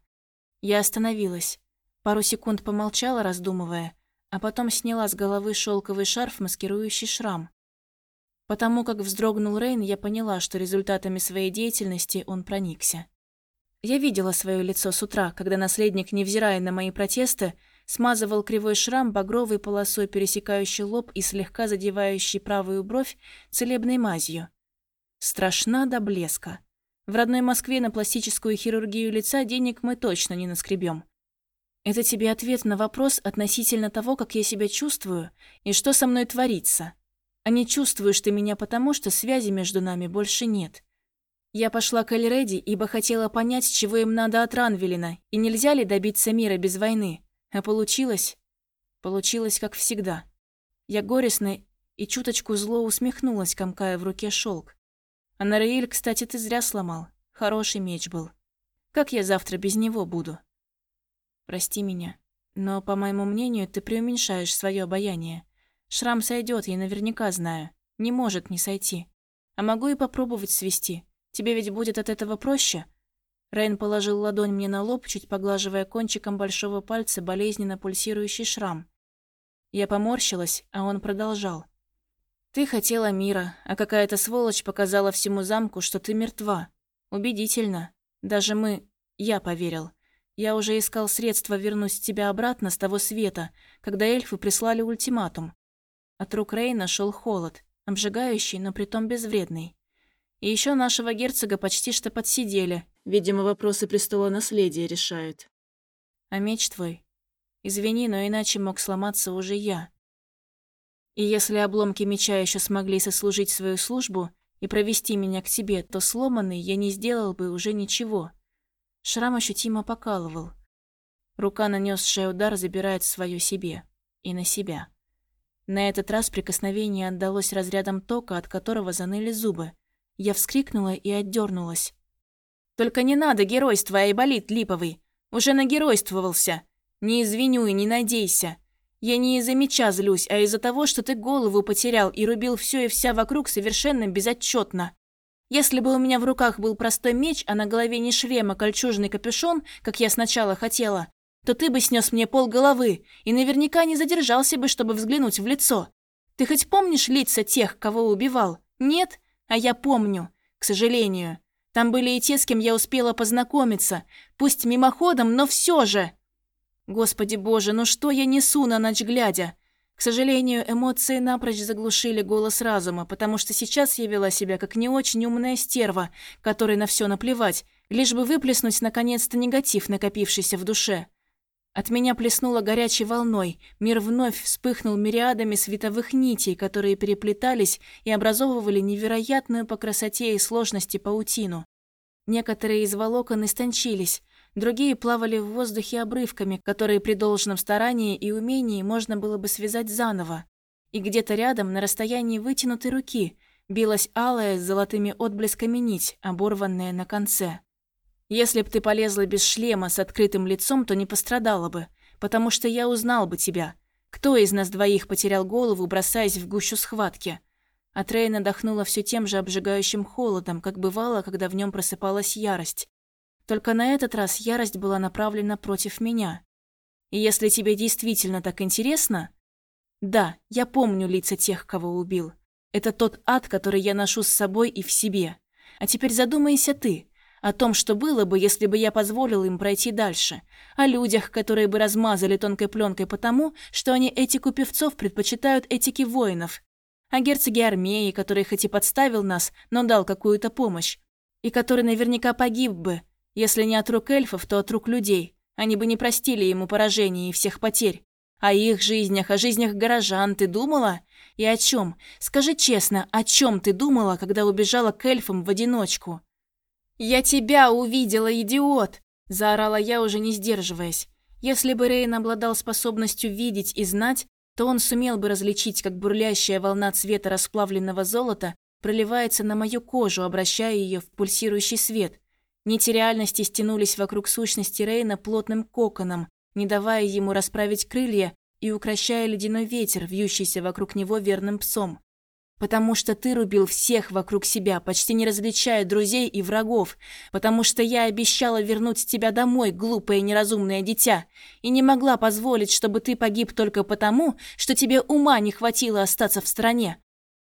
Speaker 1: Я остановилась. Пару секунд помолчала, раздумывая, а потом сняла с головы шелковый шарф, маскирующий шрам. Потому как вздрогнул Рейн, я поняла, что результатами своей деятельности он проникся. Я видела свое лицо с утра, когда наследник, невзирая на мои протесты, смазывал кривой шрам багровой полосой, пересекающий лоб и слегка задевающий правую бровь целебной мазью. Страшна до блеска. В родной Москве на пластическую хирургию лица денег мы точно не наскребем. Это тебе ответ на вопрос относительно того, как я себя чувствую и что со мной творится. А не чувствуешь ты меня потому, что связи между нами больше нет. Я пошла к Эльреди, ибо хотела понять, чего им надо от Ранвелина, и нельзя ли добиться мира без войны. А получилось... Получилось, как всегда. Я горестно и чуточку зло усмехнулась, комкая в руке шелк. А Нараиль, кстати, ты зря сломал. Хороший меч был. Как я завтра без него буду? Прости меня, но, по моему мнению, ты преуменьшаешь свое обаяние. Шрам сойдет, я наверняка знаю. Не может не сойти. А могу и попробовать свести. Тебе ведь будет от этого проще?» Рейн положил ладонь мне на лоб, чуть поглаживая кончиком большого пальца болезненно пульсирующий шрам. Я поморщилась, а он продолжал. «Ты хотела мира, а какая-то сволочь показала всему замку, что ты мертва. Убедительно. Даже мы... Я поверил. Я уже искал средства вернуть тебя обратно с того света, когда эльфы прислали ультиматум. От рук Рейна шел холод, обжигающий, но притом безвредный. И еще нашего герцога почти что подсидели. Видимо, вопросы престола наследия решают. А меч твой? Извини, но иначе мог сломаться уже я. И если обломки меча еще смогли сослужить свою службу и провести меня к тебе, то сломанный я не сделал бы уже ничего. Шрам ощутимо покалывал. Рука, нанесшая удар, забирает свое себе. И на себя. На этот раз прикосновение отдалось разрядом тока, от которого заныли зубы. Я вскрикнула и отдернулась. «Только не надо геройства, Айболит Липовый. Уже нагеройствовался. Не извиню и не надейся. Я не из-за меча злюсь, а из-за того, что ты голову потерял и рубил все и вся вокруг совершенно безотчетно. Если бы у меня в руках был простой меч, а на голове не шлем, а кольчужный капюшон, как я сначала хотела, то ты бы снес мне пол головы и наверняка не задержался бы, чтобы взглянуть в лицо. Ты хоть помнишь лица тех, кого убивал? Нет? А я помню, к сожалению. Там были и те, с кем я успела познакомиться. Пусть мимоходом, но все же. Господи боже, ну что я несу на ночь глядя? К сожалению, эмоции напрочь заглушили голос разума, потому что сейчас я вела себя как не очень умная стерва, которой на все наплевать, лишь бы выплеснуть наконец-то негатив, накопившийся в душе. От меня плеснуло горячей волной, мир вновь вспыхнул мириадами световых нитей, которые переплетались и образовывали невероятную по красоте и сложности паутину. Некоторые из волокон истончились, другие плавали в воздухе обрывками, которые при должном старании и умении можно было бы связать заново. И где-то рядом, на расстоянии вытянутой руки, билась алая с золотыми отблесками нить, оборванная на конце. Если б ты полезла без шлема с открытым лицом, то не пострадала бы, потому что я узнал бы тебя. Кто из нас двоих потерял голову, бросаясь в гущу схватки? А Трейна дохнула все тем же обжигающим холодом, как бывало, когда в нем просыпалась ярость. Только на этот раз ярость была направлена против меня. И если тебе действительно так интересно... Да, я помню лица тех, кого убил. Это тот ад, который я ношу с собой и в себе. А теперь задумайся ты о том, что было бы, если бы я позволил им пройти дальше, о людях, которые бы размазали тонкой пленкой потому, что они этику певцов предпочитают этике воинов, о герцоге армии, который хоть и подставил нас, но дал какую-то помощь, и который наверняка погиб бы, если не от рук эльфов, то от рук людей. Они бы не простили ему поражений и всех потерь. О их жизнях, о жизнях горожан ты думала? И о чем? Скажи честно, о чем ты думала, когда убежала к эльфам в одиночку? «Я тебя увидела, идиот!» – заорала я, уже не сдерживаясь. Если бы Рейн обладал способностью видеть и знать, то он сумел бы различить, как бурлящая волна цвета расплавленного золота проливается на мою кожу, обращая ее в пульсирующий свет. Нити реальности стянулись вокруг сущности Рейна плотным коконом, не давая ему расправить крылья и укращая ледяной ветер, вьющийся вокруг него верным псом. Потому что ты рубил всех вокруг себя, почти не различая друзей и врагов. Потому что я обещала вернуть тебя домой, глупое неразумное дитя. И не могла позволить, чтобы ты погиб только потому, что тебе ума не хватило остаться в стране.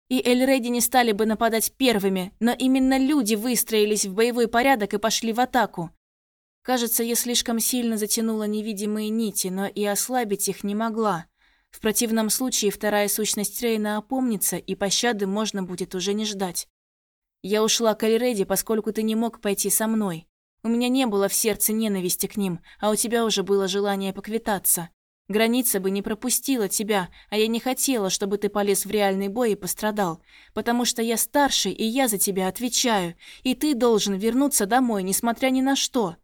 Speaker 1: И Эльреди не стали бы нападать первыми, но именно люди выстроились в боевой порядок и пошли в атаку. Кажется, я слишком сильно затянула невидимые нити, но и ослабить их не могла. В противном случае вторая сущность Рейна опомнится, и пощады можно будет уже не ждать. Я ушла к Эльреди, поскольку ты не мог пойти со мной. У меня не было в сердце ненависти к ним, а у тебя уже было желание поквитаться. Граница бы не пропустила тебя, а я не хотела, чтобы ты полез в реальный бой и пострадал, потому что я старше, и я за тебя отвечаю, и ты должен вернуться домой, несмотря ни на что.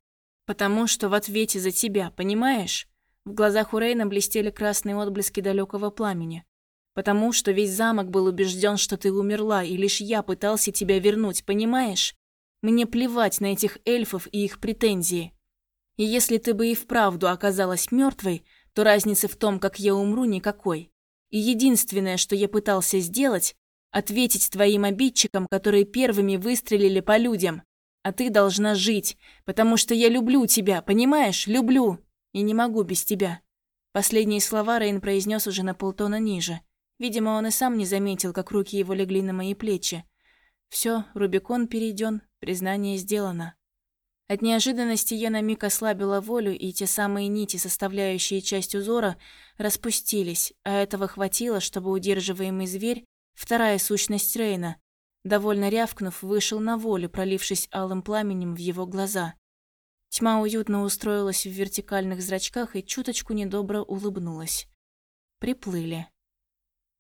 Speaker 1: Потому что в ответе за тебя, понимаешь? В глазах у Рейна блестели красные отблески далекого пламени. Потому что весь замок был убежден, что ты умерла, и лишь я пытался тебя вернуть, понимаешь? Мне плевать на этих эльфов и их претензии. И если ты бы и вправду оказалась мертвой, то разницы в том, как я умру, никакой. И единственное, что я пытался сделать, ответить твоим обидчикам, которые первыми выстрелили по людям. А ты должна жить, потому что я люблю тебя, понимаешь? Люблю. И не могу без тебя». Последние слова Рейн произнес уже на полтона ниже. Видимо, он и сам не заметил, как руки его легли на мои плечи. Все, Рубикон перейден, признание сделано. От неожиданности я на миг ослабила волю, и те самые нити, составляющие часть узора, распустились, а этого хватило, чтобы удерживаемый зверь, вторая сущность Рейна, довольно рявкнув, вышел на волю, пролившись алым пламенем в его глаза. Тьма уютно устроилась в вертикальных зрачках и чуточку недобро улыбнулась. Приплыли.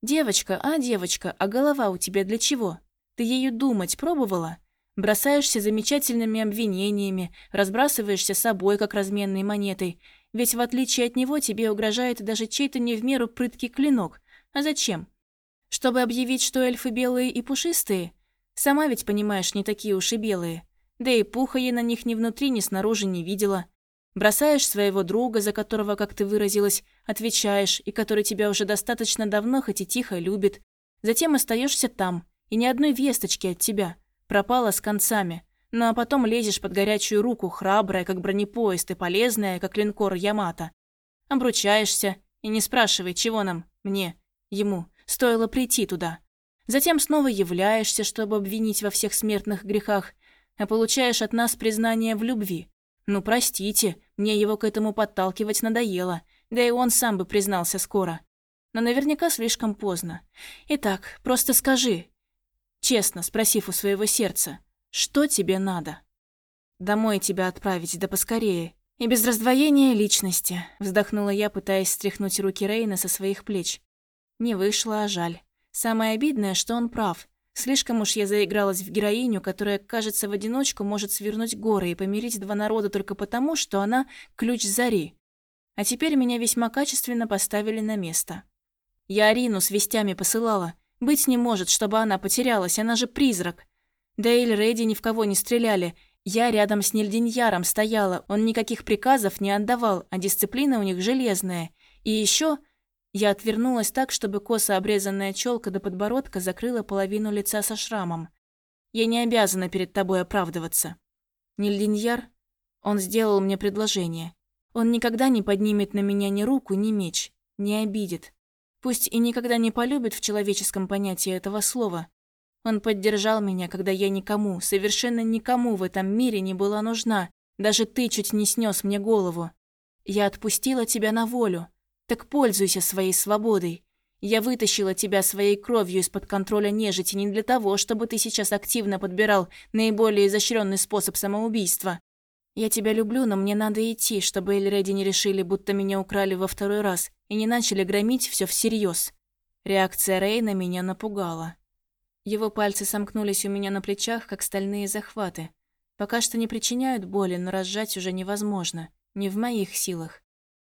Speaker 1: «Девочка, а, девочка, а голова у тебя для чего? Ты ею думать пробовала? Бросаешься замечательными обвинениями, разбрасываешься собой, как разменной монетой, ведь в отличие от него тебе угрожает даже чей-то не в меру прыткий клинок. А зачем? Чтобы объявить, что эльфы белые и пушистые? Сама ведь понимаешь, не такие уж и белые. Да и пуха я на них ни внутри, ни снаружи не видела. Бросаешь своего друга, за которого, как ты выразилась, отвечаешь, и который тебя уже достаточно давно, хоть и тихо, любит. Затем остаешься там, и ни одной весточки от тебя. Пропала с концами. Ну а потом лезешь под горячую руку, храбрая, как бронепоезд, и полезная, как линкор Ямато. Обручаешься, и не спрашивай, чего нам, мне, ему, стоило прийти туда. Затем снова являешься, чтобы обвинить во всех смертных грехах, а получаешь от нас признание в любви. Ну, простите, мне его к этому подталкивать надоело, да и он сам бы признался скоро. Но наверняка слишком поздно. Итак, просто скажи, честно спросив у своего сердца, что тебе надо? Домой тебя отправить, да поскорее. И без раздвоения личности, вздохнула я, пытаясь стряхнуть руки Рейна со своих плеч. Не вышло, а жаль. Самое обидное, что он прав. Слишком уж я заигралась в героиню, которая, кажется, в одиночку может свернуть горы и помирить два народа только потому, что она – ключ зари. А теперь меня весьма качественно поставили на место. Я Арину с вестями посылала. Быть не может, чтобы она потерялась, она же призрак. Дейль Рейди ни в кого не стреляли. Я рядом с Нильдиньяром стояла, он никаких приказов не отдавал, а дисциплина у них железная. И еще я отвернулась так, чтобы косо обрезанная челка до подбородка закрыла половину лица со шрамом. Я не обязана перед тобой оправдываться. Нильдиньяр, он сделал мне предложение. Он никогда не поднимет на меня ни руку, ни меч, не обидит. Пусть и никогда не полюбит в человеческом понятии этого слова. Он поддержал меня, когда я никому, совершенно никому в этом мире не была нужна. Даже ты чуть не снес мне голову. Я отпустила тебя на волю. Так пользуйся своей свободой. Я вытащила тебя своей кровью из-под контроля нежити не для того, чтобы ты сейчас активно подбирал наиболее изощренный способ самоубийства. Я тебя люблю, но мне надо идти, чтобы Эльреди не решили, будто меня украли во второй раз, и не начали громить все всерьез. Реакция Рейна меня напугала. Его пальцы сомкнулись у меня на плечах, как стальные захваты. Пока что не причиняют боли, но разжать уже невозможно. Не в моих силах.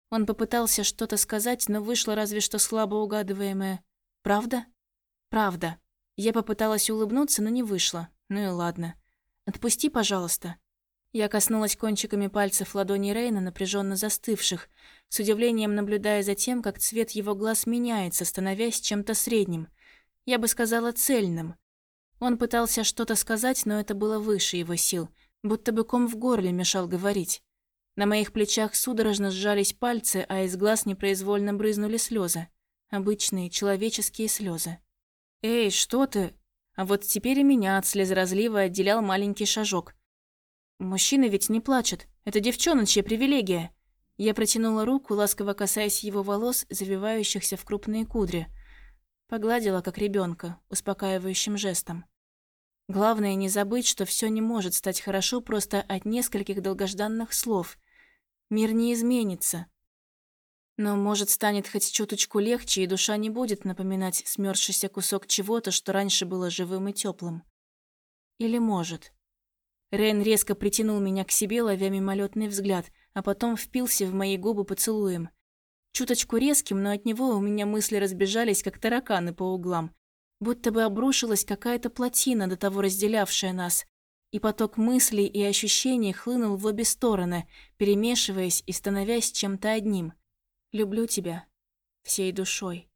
Speaker 1: Он попытался что-то сказать, но вышло разве что слабо угадываемое «Правда?» «Правда». Я попыталась улыбнуться, но не вышло. Ну и ладно. «Отпусти, пожалуйста». Я коснулась кончиками пальцев ладони Рейна, напряженно застывших, с удивлением наблюдая за тем, как цвет его глаз меняется, становясь чем-то средним. Я бы сказала, цельным. Он пытался что-то сказать, но это было выше его сил, будто бы ком в горле мешал говорить. На моих плечах судорожно сжались пальцы, а из глаз непроизвольно брызнули слезы. Обычные человеческие слезы. «Эй, что ты?» А вот теперь и меня от слезоразлива отделял маленький шажок. «Мужчины ведь не плачут. Это девчоночья привилегия». Я протянула руку, ласково касаясь его волос, завивающихся в крупные кудри. Погладила, как ребенка, успокаивающим жестом. Главное не забыть, что все не может стать хорошо просто от нескольких долгожданных слов. Мир не изменится. Но, может, станет хоть чуточку легче, и душа не будет напоминать смёрзшийся кусок чего-то, что раньше было живым и теплым. Или может. Рен резко притянул меня к себе, ловя мимолетный взгляд, а потом впился в мои губы поцелуем. Чуточку резким, но от него у меня мысли разбежались, как тараканы по углам. Будто бы обрушилась какая-то плотина, до того разделявшая нас и поток мыслей и ощущений хлынул в обе стороны, перемешиваясь и становясь чем-то одним. «Люблю тебя. Всей душой».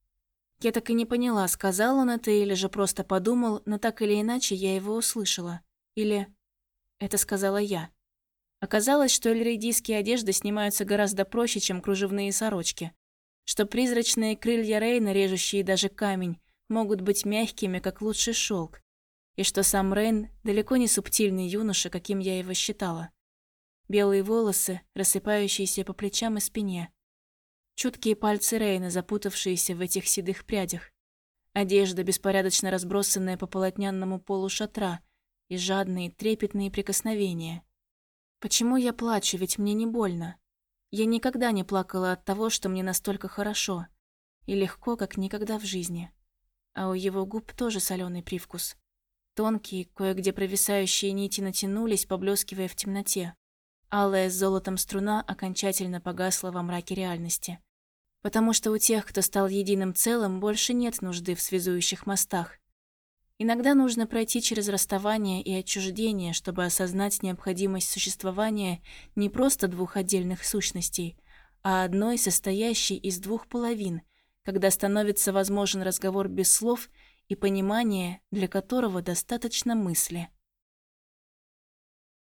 Speaker 1: Я так и не поняла, сказал он это или же просто подумал, но так или иначе я его услышала. Или это сказала я. Оказалось, что эльрейдийские одежды снимаются гораздо проще, чем кружевные сорочки. Что призрачные крылья Рейна, режущие даже камень, могут быть мягкими, как лучший шелк и что сам Рейн далеко не субтильный юноша, каким я его считала. Белые волосы, рассыпающиеся по плечам и спине. Чуткие пальцы Рейна, запутавшиеся в этих седых прядях. Одежда, беспорядочно разбросанная по полотняному полу шатра, и жадные, трепетные прикосновения. Почему я плачу, ведь мне не больно? Я никогда не плакала от того, что мне настолько хорошо. И легко, как никогда в жизни. А у его губ тоже соленый привкус. Тонкие, кое-где провисающие нити натянулись, поблескивая в темноте. Алая с золотом струна окончательно погасла во мраке реальности. Потому что у тех, кто стал единым целым, больше нет нужды в связующих мостах. Иногда нужно пройти через расставание и отчуждение, чтобы осознать необходимость существования не просто двух отдельных сущностей, а одной, состоящей из двух половин, когда становится возможен разговор без слов – и понимание, для которого достаточно мысли.